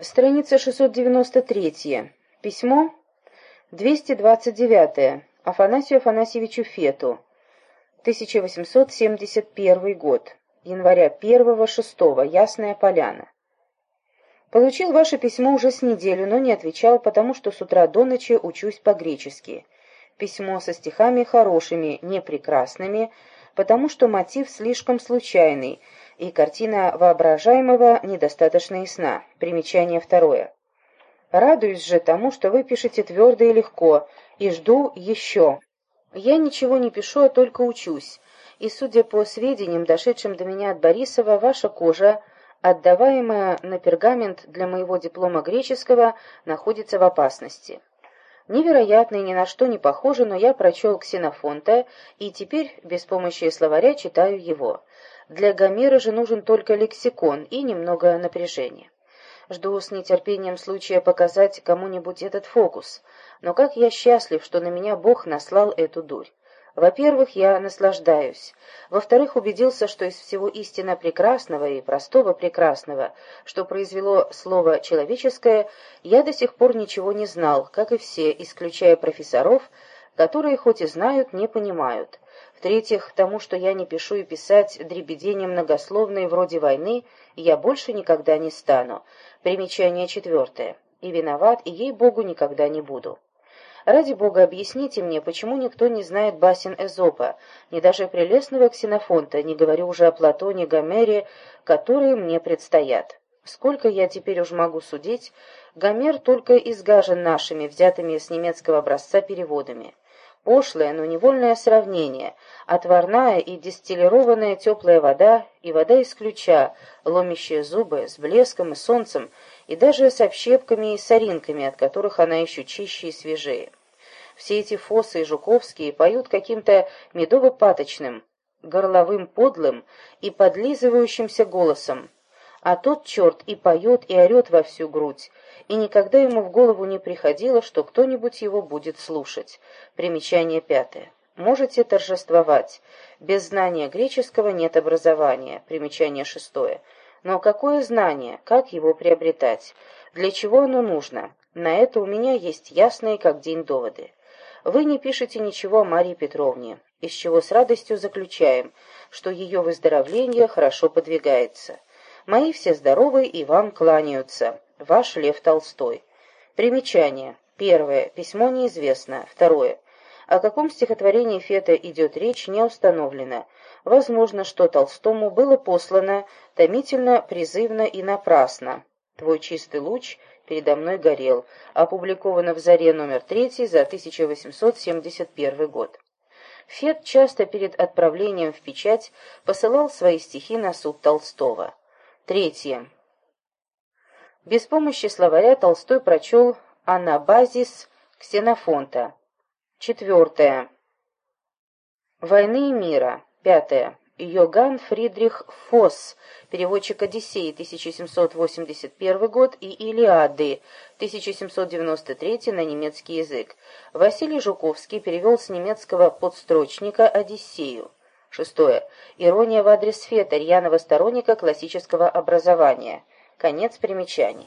Страница 693. Письмо 229. Афанасию Афанасьевичу Фету. 1871 год. Января 1-6. Ясная Поляна. Получил ваше письмо уже с неделю, но не отвечал, потому что с утра до ночи учусь по-гречески. Письмо со стихами хорошими, не прекрасными, потому что мотив слишком случайный, и картина воображаемого недостаточно ясна. Примечание второе. Радуюсь же тому, что вы пишете твердо и легко, и жду еще. Я ничего не пишу, а только учусь. И, судя по сведениям, дошедшим до меня от Борисова, ваша кожа, отдаваемая на пергамент для моего диплома греческого, находится в опасности. Невероятно и ни на что не похоже, но я прочел Ксенофонта и теперь без помощи словаря читаю его. Для Гомера же нужен только лексикон и немного напряжения. Жду с нетерпением случая показать кому-нибудь этот фокус. Но как я счастлив, что на меня Бог наслал эту дурь. Во-первых, я наслаждаюсь. Во-вторых, убедился, что из всего истинно прекрасного и простого прекрасного, что произвело слово «человеческое», я до сих пор ничего не знал, как и все, исключая профессоров, которые хоть и знают, не понимают. В-третьих, тому, что я не пишу и писать дребедения многословные вроде войны, я больше никогда не стану. Примечание четвертое. И виноват, и ей-богу никогда не буду. Ради бога, объясните мне, почему никто не знает басен Эзопа, ни даже прелестного Ксенофонта, не говорю уже о Платоне, Гомере, которые мне предстоят. Сколько я теперь уж могу судить, Гомер только изгажен нашими, взятыми с немецкого образца переводами. Пошлое, но невольное сравнение, отварная и дистиллированная теплая вода и вода из ключа, ломящая зубы с блеском и солнцем, и даже с общепками и соринками, от которых она еще чище и свежее. Все эти фосы и жуковские поют каким-то медово-паточным, горловым подлым и подлизывающимся голосом, а тот черт и поет, и орет во всю грудь, и никогда ему в голову не приходило, что кто-нибудь его будет слушать. Примечание пятое. Можете торжествовать. Без знания греческого нет образования. Примечание шестое. Но какое знание? Как его приобретать? Для чего оно нужно? На это у меня есть ясные как день доводы. Вы не пишете ничего о Марии Петровне, из чего с радостью заключаем, что ее выздоровление хорошо подвигается. Мои все здоровы и вам кланяются. Ваш Лев Толстой. Примечание. Первое. Письмо неизвестно. Второе. О каком стихотворении Фета идет речь, не установлено. Возможно, что Толстому было послано томительно, призывно и напрасно. «Твой чистый луч передо мной горел», опубликовано в «Заре» номер 3 за 1871 год. Фет часто перед отправлением в печать посылал свои стихи на суд Толстого. Третье. Без помощи словаря Толстой прочел «Анабазис Ксенофонта». Четвертое. «Войны и мира». Пятое. Йоганн Фридрих Фосс, переводчик «Одиссеи» 1781 год и «Илиады» 1793 на немецкий язык. Василий Жуковский перевел с немецкого подстрочника «Одиссею». Шестое. Ирония в адрес Фета, рьяного сторонника классического образования. Конец примечаний.